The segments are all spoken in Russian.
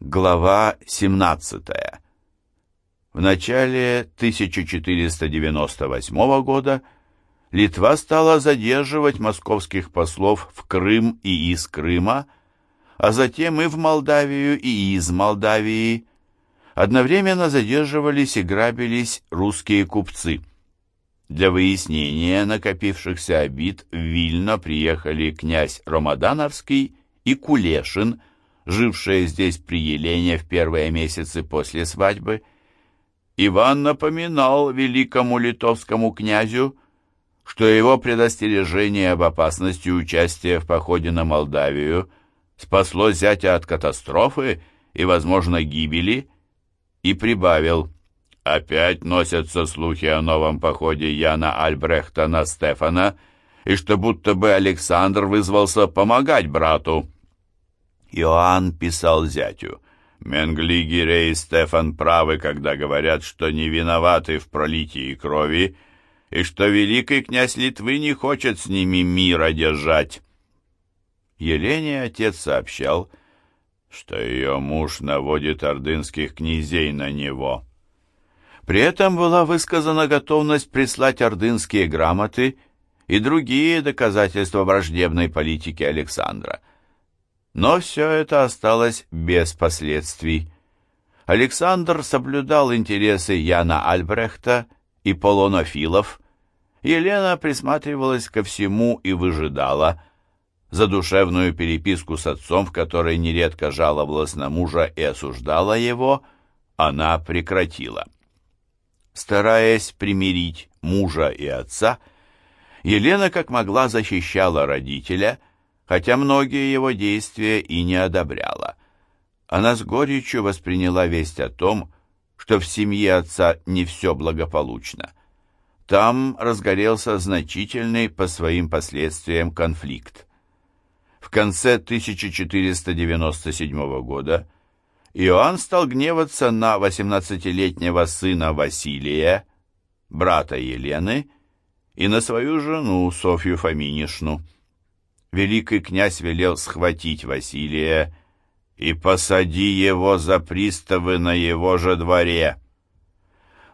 Глава 17. В начале 1498 года Литва стала задерживать московских послов в Крым и из Крыма, а затем и в Молдавию и из Молдавии. Одновременно задерживались и грабились русские купцы. Для выяснения накопившихся обид в Вильно приехали князь Ромадановский и Кулешин – жившая здесь при Елене в первые месяцы после свадьбы, Иван напоминал великому литовскому князю, что его предостережение об опасности участия в походе на Молдавию спасло зятя от катастрофы и, возможно, гибели, и прибавил «Опять носятся слухи о новом походе Яна Альбрехта на Стефана, и что будто бы Александр вызвался помогать брату». Иоанн писал зятю, «Менгли, Гире и Стефан правы, когда говорят, что не виноваты в пролитии крови, и что великий князь Литвы не хочет с ними мира держать». Елене отец сообщал, что ее муж наводит ордынских князей на него. При этом была высказана готовность прислать ордынские грамоты и другие доказательства враждебной политики Александра – но все это осталось без последствий. Александр соблюдал интересы Яна Альбрехта и полонофилов. Елена присматривалась ко всему и выжидала. Задушевную переписку с отцом, в которой нередко жаловалась на мужа и осуждала его, она прекратила. Стараясь примирить мужа и отца, Елена как могла защищала родителя – хотя многие его действия и не одобряла. Она с горечью восприняла весть о том, что в семье отца не все благополучно. Там разгорелся значительный по своим последствиям конфликт. В конце 1497 года Иоанн стал гневаться на 18-летнего сына Василия, брата Елены, и на свою жену Софью Фоминишну великий князь велел схватить Василия и посади его за приставы на его же дворе.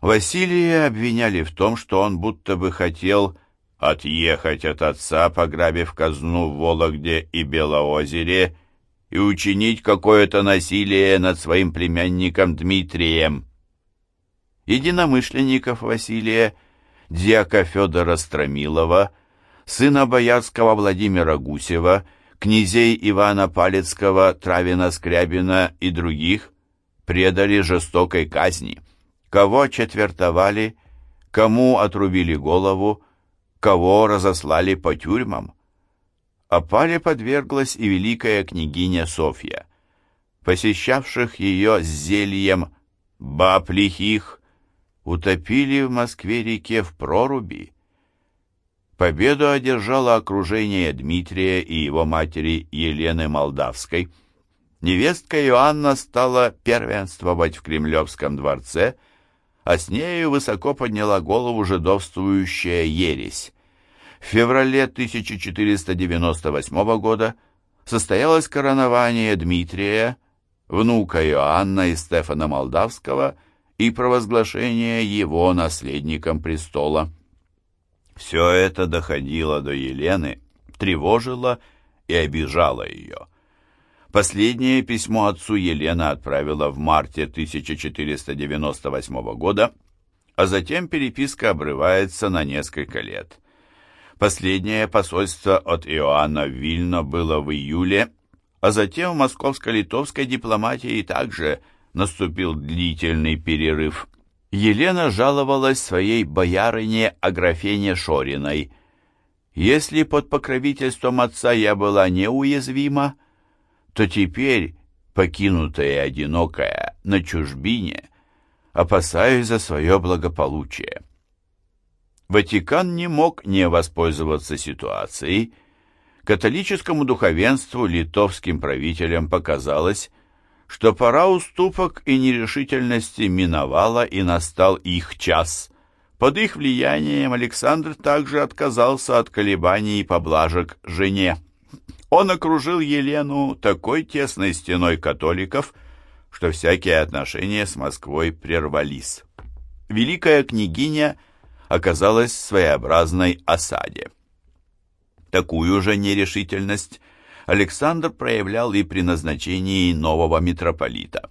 Василия обвиняли в том, что он будто бы хотел отъехать от отца, пограбив казну в Вологде и Белоозере, и учинить какое-то насилие над своим племянником Дмитрием. Единомышленников Василия, дьяка Федора Стромилова, сына боярского Владимира Гусева, князей Ивана Палецкого, Травина Скрябина и других предали жестокой казни. Кого четвертовали, кому отрубили голову, кого разослали по тюрьмам. Опале подверглась и великая княгиня Софья. Посещавших ее с зельем баб лихих утопили в Москве-реке в проруби, Победу одержало окружение Дмитрия и его матери Елены Молдавской. Невестка Иоанна стала первенствовать в Кремлевском дворце, а с нею высоко подняла голову жидовствующая ересь. В феврале 1498 года состоялось коронование Дмитрия, внука Иоанна и Стефана Молдавского, и провозглашение его наследником престола. Все это доходило до Елены, тревожило и обижало ее. Последнее письмо отцу Елена отправила в марте 1498 года, а затем переписка обрывается на несколько лет. Последнее посольство от Иоанна в Вильно было в июле, а затем в московско-литовской дипломатии также наступил длительный перерыв. Елена жаловалась своей боярине Аграфене Шориной. «Если под покровительством отца я была неуязвима, то теперь, покинутая и одинокая, на чужбине, опасаюсь за свое благополучие». Ватикан не мог не воспользоваться ситуацией. Католическому духовенству литовским правителям показалось, что пора уступок и нерешительности миновала и настал их час. Под их влиянием Александр также отказался от колебаний и поблажек жене. Он окружил Елену такой тесной стеной католиков, что всякие отношения с Москвой прервались. Великая княгиня оказалась в своеобразной осаде. Такую же нерешительность Александр проявлял и при назначении нового митрополита.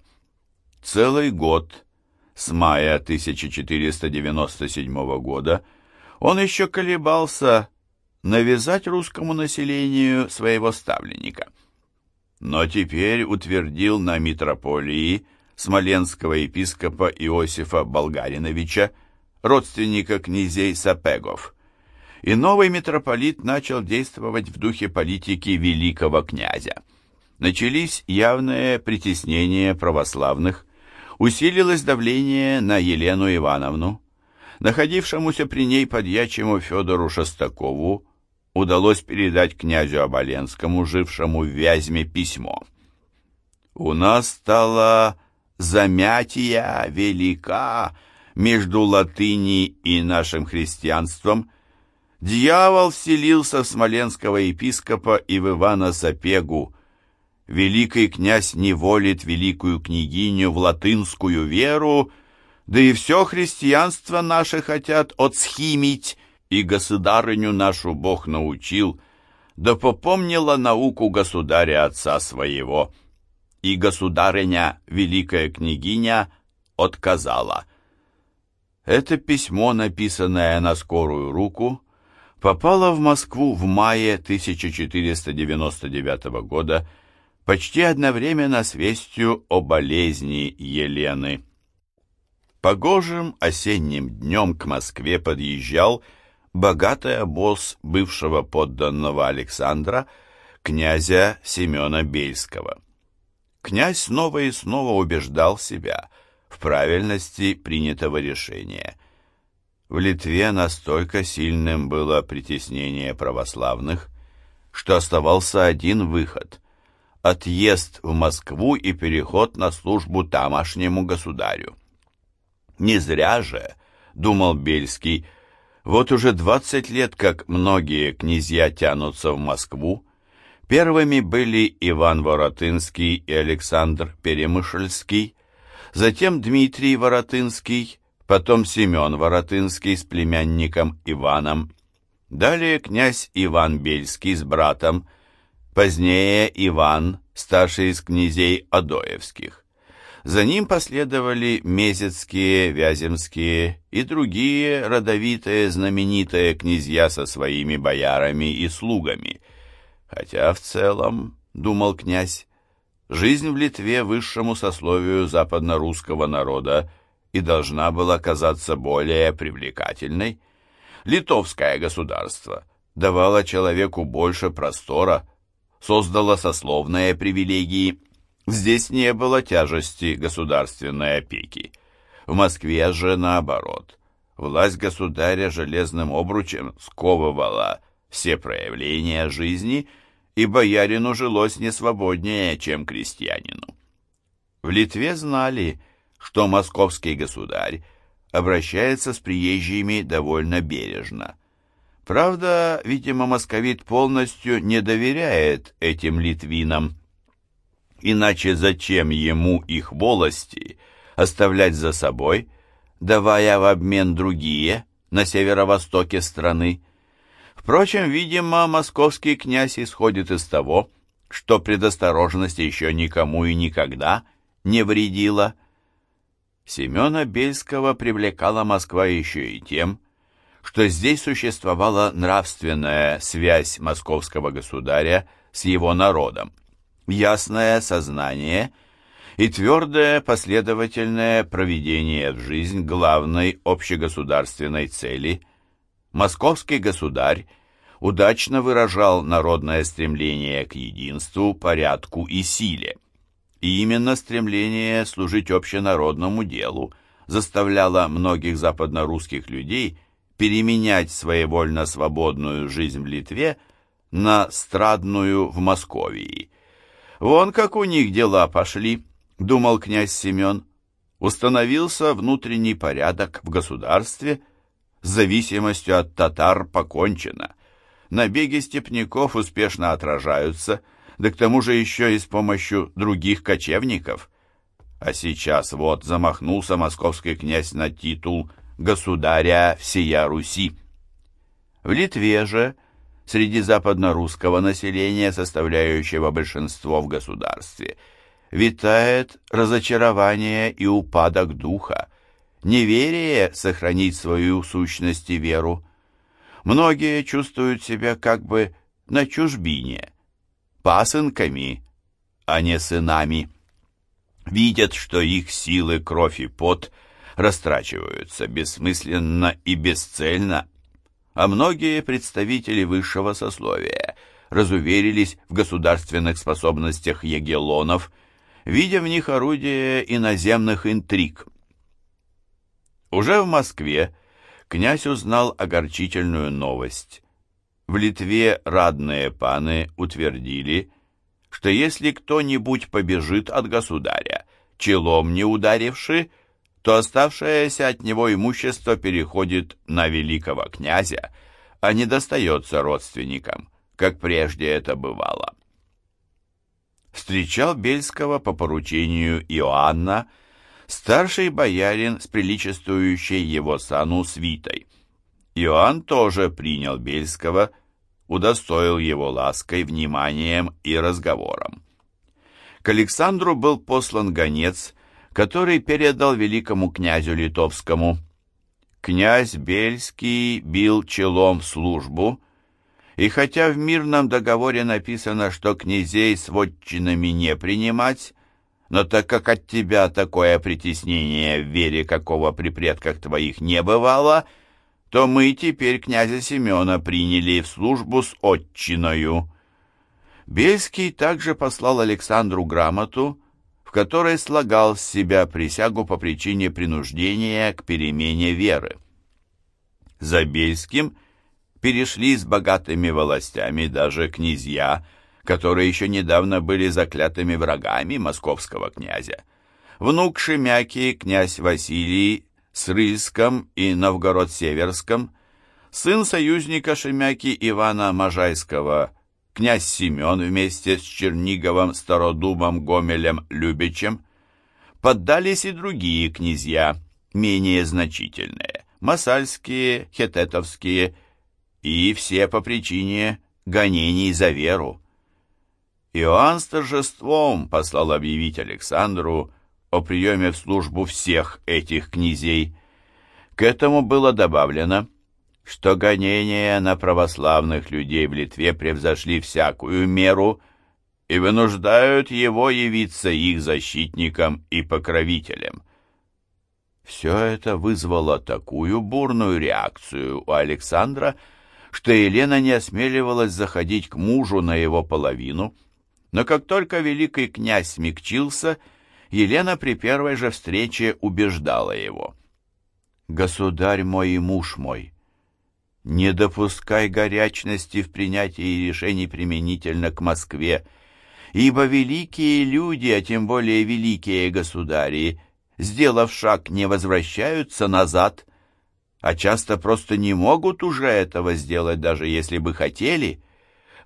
Целый год, с мая 1497 года, он еще колебался навязать русскому населению своего ставленника. Но теперь утвердил на митрополии смоленского епископа Иосифа Болгариновича, родственника князей Сапегов, и новый митрополит начал действовать в духе политики великого князя. Начались явные притеснения православных, усилилось давление на Елену Ивановну. Находившемуся при ней подьячему Федору Шостакову удалось передать князю Оболенскому, жившему в Вязьме, письмо. «У нас стала замятия велика между латыни и нашим христианством», Дьявол вселился в смоленского епископа и в Ивана Сапегу. Великий князь не волит великую княгиню в латынскую веру, да и все христианство наше хотят отсхимить, и государыню нашу Бог научил, да попомнила науку государя отца своего. И государыня, великая княгиня, отказала. Это письмо, написанное на скорую руку, попала в Москву в мае 1499 года почти одновременно с вестью о болезни Елены. Погожим осенним днем к Москве подъезжал богатый обоз бывшего подданного Александра, князя Семена Бельского. Князь снова и снова убеждал себя в правильности принятого решения – в Литве настолько сильным было притеснение православных, что оставался один выход – отъезд в Москву и переход на службу тамошнему государю. Не зря же, думал Бельский, вот уже двадцать лет, как многие князья тянутся в Москву. Первыми были Иван Воротынский и Александр Перемышльский, затем Дмитрий Воротынский, потом Семен Воротынский с племянником Иваном, далее князь Иван Бельский с братом, позднее Иван, старший из князей Адоевских. За ним последовали Мезецкие, Вяземские и другие родовитые знаменитые князья со своими боярами и слугами. Хотя в целом, думал князь, жизнь в Литве высшему сословию западно-русского народа и должна была казаться более привлекательной. Литовское государство давало человеку больше простора, создало сословные привилегии. Здесь не было тяжести государственной опеки. В Москве же наоборот. Власть государя железным обручем сковывала все проявления жизни, и боярину жилось не свободнее, чем крестьянину. В Литве знали, что московский государь обращается с приезжими довольно бережно. Правда, видимо, московит полностью не доверяет этим литвинам. Иначе зачем ему их волости оставлять за собой, давая в обмен другие на северо-востоке страны? Впрочем, видимо, московский князь исходит из того, что предосторожность еще никому и никогда не вредила – Семена Бельского привлекала Москва еще и тем, что здесь существовала нравственная связь московского государя с его народом, ясное сознание и твердое последовательное проведение в жизнь главной общегосударственной цели. Московский государь удачно выражал народное стремление к единству, порядку и силе. И именно стремление служить общенародному делу заставляло многих западнорусских людей переменять своевольно свободную жизнь в Литве на страдную в Московии. «Вон как у них дела пошли», — думал князь Семен. Установился внутренний порядок в государстве, с зависимостью от татар покончено. Набеги степняков успешно отражаются — да к тому же еще и с помощью других кочевников. А сейчас вот замахнулся московский князь на титул государя всея Руси. В Литве же, среди западно-русского населения, составляющего большинство в государстве, витает разочарование и упадок духа, неверие сохранить свою сущность и веру. Многие чувствуют себя как бы на чужбине, пасынками, а не сынами. Видят, что их силы, кровь и пот растрачиваются бессмысленно и бесцельно, а многие представители высшего сословия разуверились в государственных способностях егелонов, видя в них орудие иноземных интриг. Уже в Москве князь узнал огорчительную новость. В Литве радные паны утвердили, что если кто-нибудь побежит от государя, челом не ударивши, то оставшееся от него имущество переходит на великого князя, а не достается родственникам, как прежде это бывало. Встречал Бельского по поручению Иоанна старший боярин с приличествующей его сану свитой. Иоанн тоже принял Бельского, удостоил его лаской, вниманием и разговором. К Александру был послан гонец, который передал великому князю литовскому. Князь Бельский бил челом в службу, и хотя в мирном договоре написано, что князей с вотчинами не принимать, но так как от тебя такое притеснение в вере, какого при предках твоих не бывало, то мы теперь князя Семена приняли в службу с отчиною». Бельский также послал Александру грамоту, в которой слагал с себя присягу по причине принуждения к перемене веры. За Бельским перешли с богатыми властями даже князья, которые еще недавно были заклятыми врагами московского князя. Внук Шемяки, князь Василий, с Рыльском и Новгород-Северском, сын союзника Шемяки Ивана Можайского, князь Семен вместе с Черниговым, Стародубом, Гомелем, Любичем, поддались и другие князья, менее значительные, масальские, хететовские, и все по причине гонений за веру. Иоанн с торжеством послал объявить Александру о приеме в службу всех этих князей. К этому было добавлено, что гонения на православных людей в Литве превзошли всякую меру и вынуждают его явиться их защитником и покровителем. Все это вызвало такую бурную реакцию у Александра, что Елена не осмеливалась заходить к мужу на его половину – но как только великий князь смягчился, Елена при первой же встрече убеждала его. «Государь мой и муж мой, не допускай горячности в принятии решений применительно к Москве, ибо великие люди, а тем более великие государи, сделав шаг, не возвращаются назад, а часто просто не могут уже этого сделать, даже если бы хотели».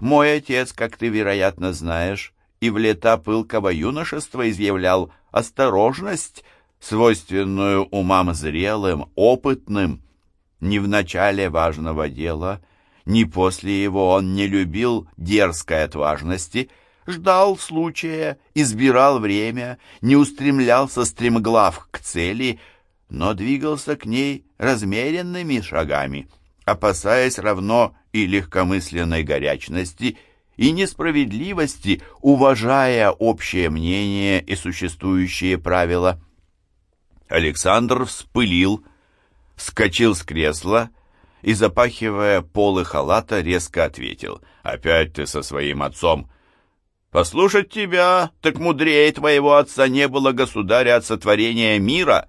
Мой отец, как ты, вероятно, знаешь, и в лета пылкого юношества изъявлял осторожность, свойственную умам зрелым, опытным. Ни в начале важного дела, ни после его он не любил дерзкой отважности, ждал случая, избирал время, не устремлялся стремглав к цели, но двигался к ней размеренными шагами, опасаясь равно и легкомысленной горячности, и несправедливости, уважая общее мнение и существующие правила. Александр вспылил, вскочил с кресла и, запахивая полы халата, резко ответил. «Опять ты со своим отцом!» «Послушать тебя, так мудрее твоего отца не было государя от сотворения мира!»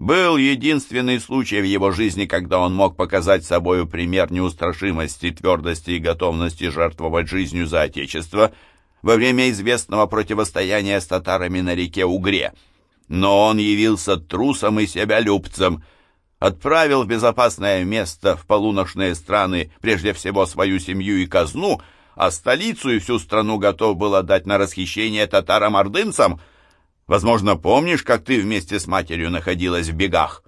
Был единственный случай в его жизни, когда он мог показать собою пример неустрашимости, твердости и готовности жертвовать жизнью за Отечество во время известного противостояния с татарами на реке Угре. Но он явился трусом и себялюбцем, отправил в безопасное место в полуношные страны прежде всего свою семью и казну, а столицу и всю страну готов был отдать на расхищение татарам-ордынцам – Возможно, помнишь, как ты вместе с матерью находилась в бегах?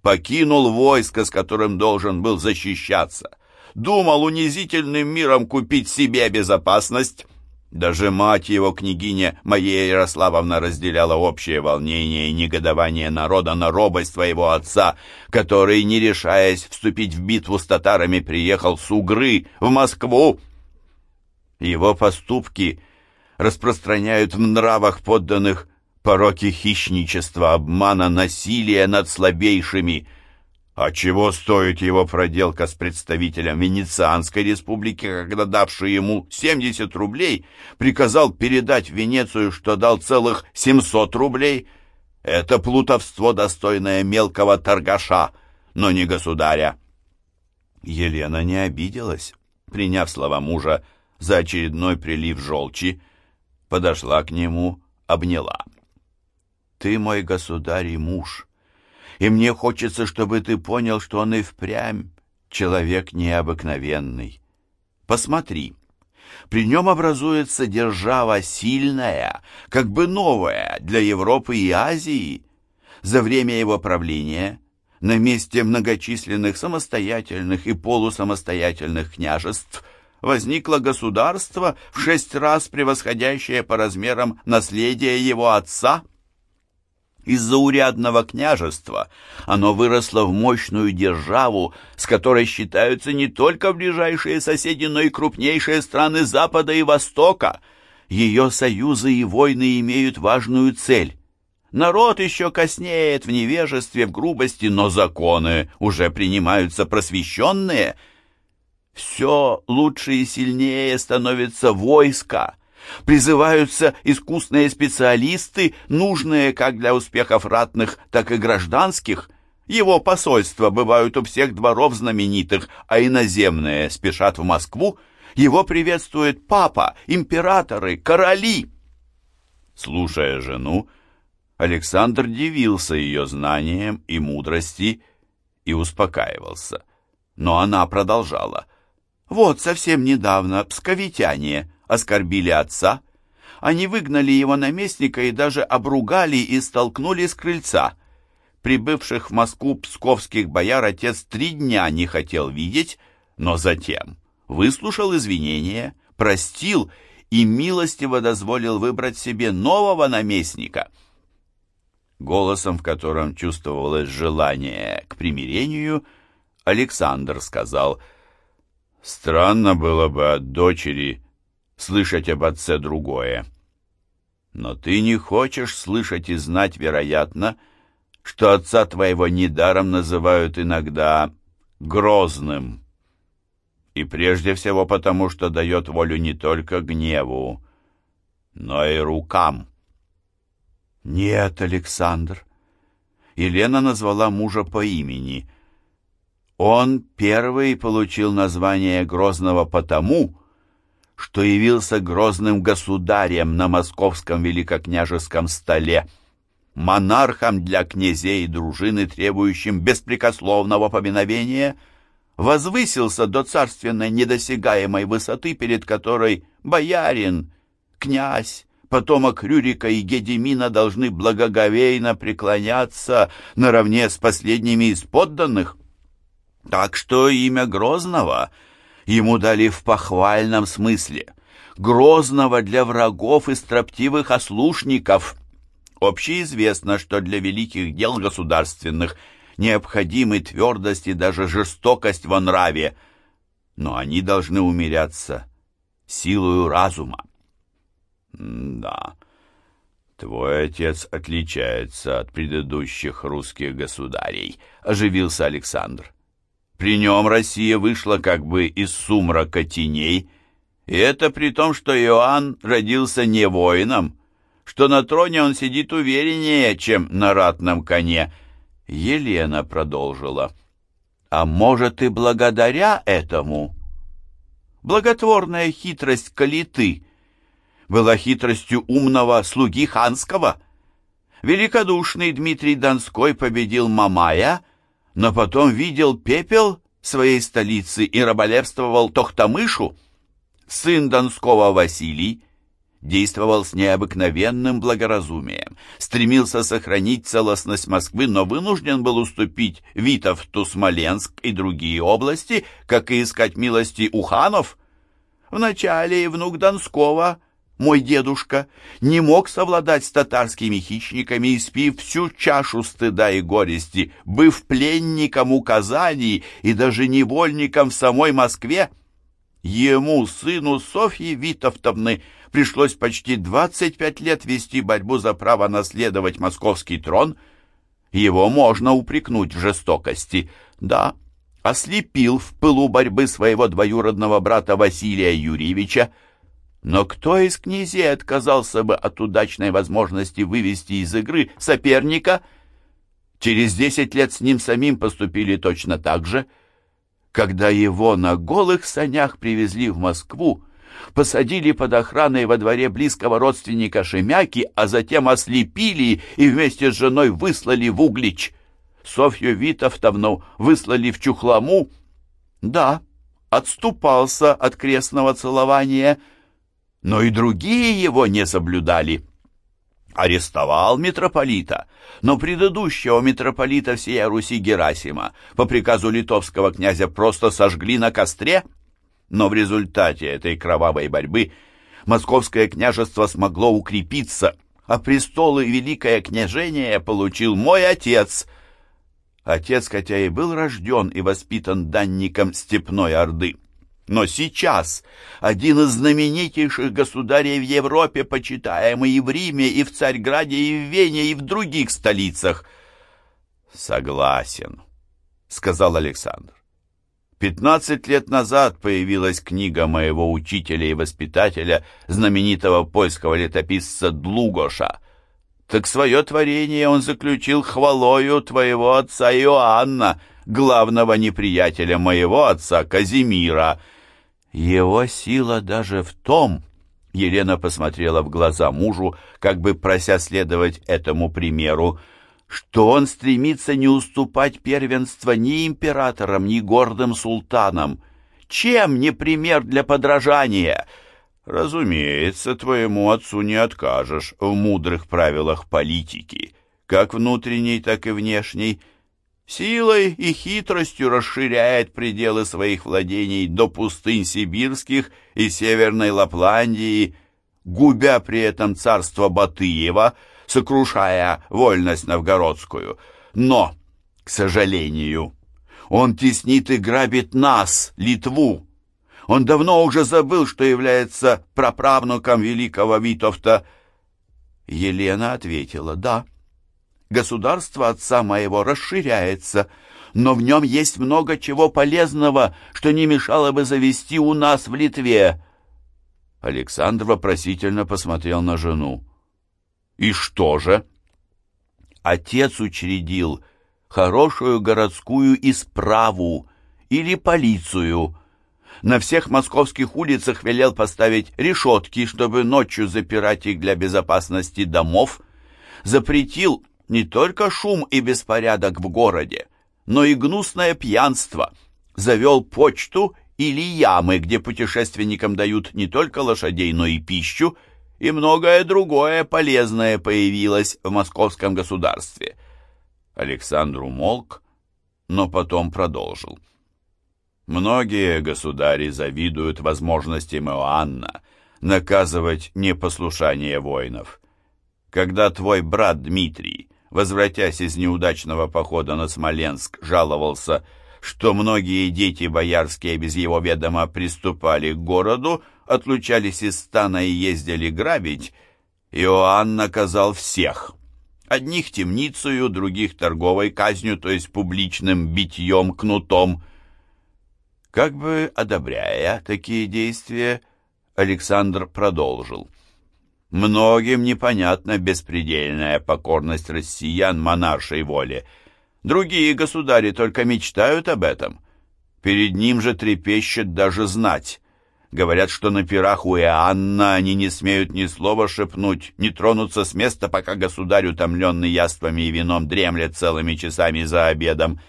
Покинул войско, с которым должен был защищаться. Думал унизительным миром купить себе безопасность. Даже мать его, княгиня Мария Ярославовна, разделяла общее волнение и негодование народа на робость твоего отца, который, не решаясь вступить в битву с татарами, приехал с Угры в Москву. Его поступки распространяют в нравах подданных пороки хищничества, обмана, насилия над слабейшими. А чего стоит его проделка с представителем Венецианской республики, когда давший ему 70 рублей, приказал передать в Венецию, что дал целых 700 рублей? Это плутовство, достойное мелкого торгаша, но не государя. Елена не обиделась, приняв слова мужа за очередной прилив желчи, подошла к нему, обняла. «Ты мой государь и муж, и мне хочется, чтобы ты понял, что он и впрямь человек необыкновенный. Посмотри, при нем образуется держава сильная, как бы новая для Европы и Азии. За время его правления на месте многочисленных самостоятельных и полусамостоятельных княжеств возникло государство, в шесть раз превосходящее по размерам наследие его отца – из заурядного княжества оно выросло в мощную державу, с которой считаются не только ближайшие соседи, но и крупнейшие страны Запада и Востока. Ее союзы и войны имеют важную цель. Народ еще коснеет в невежестве, в грубости, но законы уже принимаются просвещенные. Все лучше и сильнее становится войско — Призываются искусные специалисты, нужные как для успехов ратных, так и гражданских. Его посольства бывают у всех дворов знаменитых, а иноземные спешат в Москву. Его приветствует папа, императоры, короли. Слушая жену, Александр дивился ее знаниям и мудрости и успокаивался. Но она продолжала. «Вот совсем недавно псковитяне оскорбили отца. Они выгнали его наместника и даже обругали и столкнули с крыльца. Прибывших в Москву псковских бояр отец три дня не хотел видеть, но затем выслушал извинения, простил и милостиво дозволил выбрать себе нового наместника. Голосом, в котором чувствовалось желание к примирению, Александр сказал, «Странно было бы от дочери слышать об отце другое. Но ты не хочешь слышать и знать, вероятно, что отца твоего недаром называют иногда грозным. И прежде всего потому, что дает волю не только гневу, но и рукам. Нет, Александр. Елена назвала мужа по имени. Он первый получил название Грозного потому, что явился грозным государем на московском великокняжеском столе, монархом для князей и дружины, требующим беспрекословного поминовения, возвысился до царственной недосягаемой высоты, перед которой боярин, князь, потомок Рюрика и Гедемина должны благоговейно преклоняться наравне с последними из подданных. Так что имя Грозного — ему дали в похвальном смысле, грозного для врагов и строптивых ослушников. Общеизвестно, что для великих дел государственных необходимы твердость и даже жестокость во нраве, но они должны умеряться силою разума. да, твой отец отличается от предыдущих русских государей, оживился Александр. При нем Россия вышла как бы из сумрака теней, и это при том, что Иоанн родился не воином, что на троне он сидит увереннее, чем на ратном коне. Елена продолжила. А может и благодаря этому? Благотворная хитрость Калиты была хитростью умного слуги ханского. Великодушный Дмитрий Донской победил Мамая — но потом видел пепел своей столицы и раболепствовал Тохтамышу. Сын Донского Василий, действовал с необыкновенным благоразумием, стремился сохранить целостность Москвы, но вынужден был уступить Витовту, Смоленск и другие области, как и искать милости у ханов. Вначале внук Донского, мой дедушка, не мог совладать с татарскими хищниками и, спив всю чашу стыда и горести, быв пленником у Казани и даже невольником в самой Москве, ему, сыну Софьи Витовтовны, пришлось почти 25 лет вести борьбу за право наследовать московский трон. Его можно упрекнуть в жестокости. Да, ослепил в пылу борьбы своего двоюродного брата Василия Юрьевича, но кто из князей отказался бы от удачной возможности вывести из игры соперника? Через десять лет с ним самим поступили точно так же. Когда его на голых санях привезли в Москву, посадили под охраной во дворе близкого родственника Шемяки, а затем ослепили и вместе с женой выслали в Углич. Софью Витовтовну выслали в Чухламу. Да, отступался от крестного целования, но и другие его не соблюдали. Арестовал митрополита, но предыдущего митрополита всей Руси Герасима по приказу литовского князя просто сожгли на костре — но в результате этой кровавой борьбы московское княжество смогло укрепиться, а престол и великое княжение получил мой отец. Отец, хотя и был рожден и воспитан данником Степной Орды, но сейчас один из знаменитейших государей в Европе, почитаемый и в Риме, и в Царьграде, и в Вене, и в других столицах. «Согласен», — сказал Александр. Пятнадцать лет назад появилась книга моего учителя и воспитателя, знаменитого польского летописца Длугоша. Так свое творение он заключил хвалою твоего отца Иоанна, главного неприятеля моего отца Казимира. Его сила даже в том, Елена посмотрела в глаза мужу, как бы прося следовать этому примеру, — что он стремится не уступать первенство ни императорам, ни гордым султанам. Чем не пример для подражания? Разумеется, твоему отцу не откажешь в мудрых правилах политики, как внутренней, так и внешней. Силой и хитростью расширяет пределы своих владений до пустынь сибирских и северной Лапландии, губя при этом царство Батыева — сокрушая вольность новгородскую. Но, к сожалению, он теснит и грабит нас, Литву. Он давно уже забыл, что является праправнуком великого Витовта. Елена ответила, да, государство отца моего расширяется, но в нем есть много чего полезного, что не мешало бы завести у нас в Литве. Александр вопросительно посмотрел на жену. И что же? Отец учредил хорошую городскую исправу или полицию. На всех московских улицах велел поставить решетки, чтобы ночью запирать их для безопасности домов. Запретил не только шум и беспорядок в городе, но и гнусное пьянство. Завел почту или ямы, где путешественникам дают не только лошадей, но и пищу, и многое другое полезное появилось в московском государстве. Александр умолк, но потом продолжил. Многие государи завидуют возможностям Иоанна наказывать непослушание воинов. Когда твой брат Дмитрий, возвратясь из неудачного похода на Смоленск, жаловался, что многие дети боярские без его ведома приступали к городу, отлучались из стана и ездили грабить, Иоанн наказал всех. Одних темницею, других торговой казнью, то есть публичным битьем кнутом. Как бы одобряя такие действия, Александр продолжил. Многим непонятна беспредельная покорность россиян монаршей воле. Другие государи только мечтают об этом. Перед ним же трепещет даже знать. Говорят, что на пирах у Иоанна они не смеют ни слова шепнуть, не тронуться с места, пока государь, утомленный яствами и вином, дремлет целыми часами за обедом.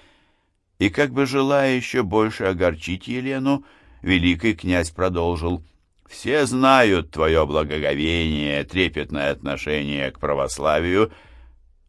И как бы желая еще больше огорчить Елену, великий князь продолжил. Все знают твое благоговение, трепетное отношение к православию,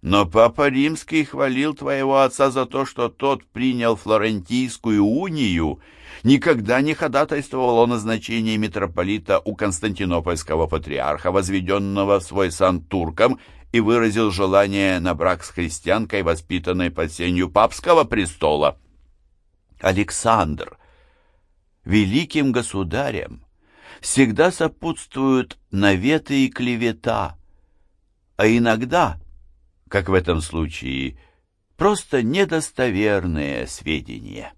но Папа Римский хвалил твоего отца за то, что тот принял Флорентийскую унию, никогда не ходатайствовал о назначении митрополита у константинопольского патриарха, возведенного в свой сан турком, и выразил желание на брак с христианкой, воспитанной под сенью папского престола. Александр, великим государем, всегда сопутствуют наветы и клевета, а иногда, как в этом случае, просто недостоверные сведения.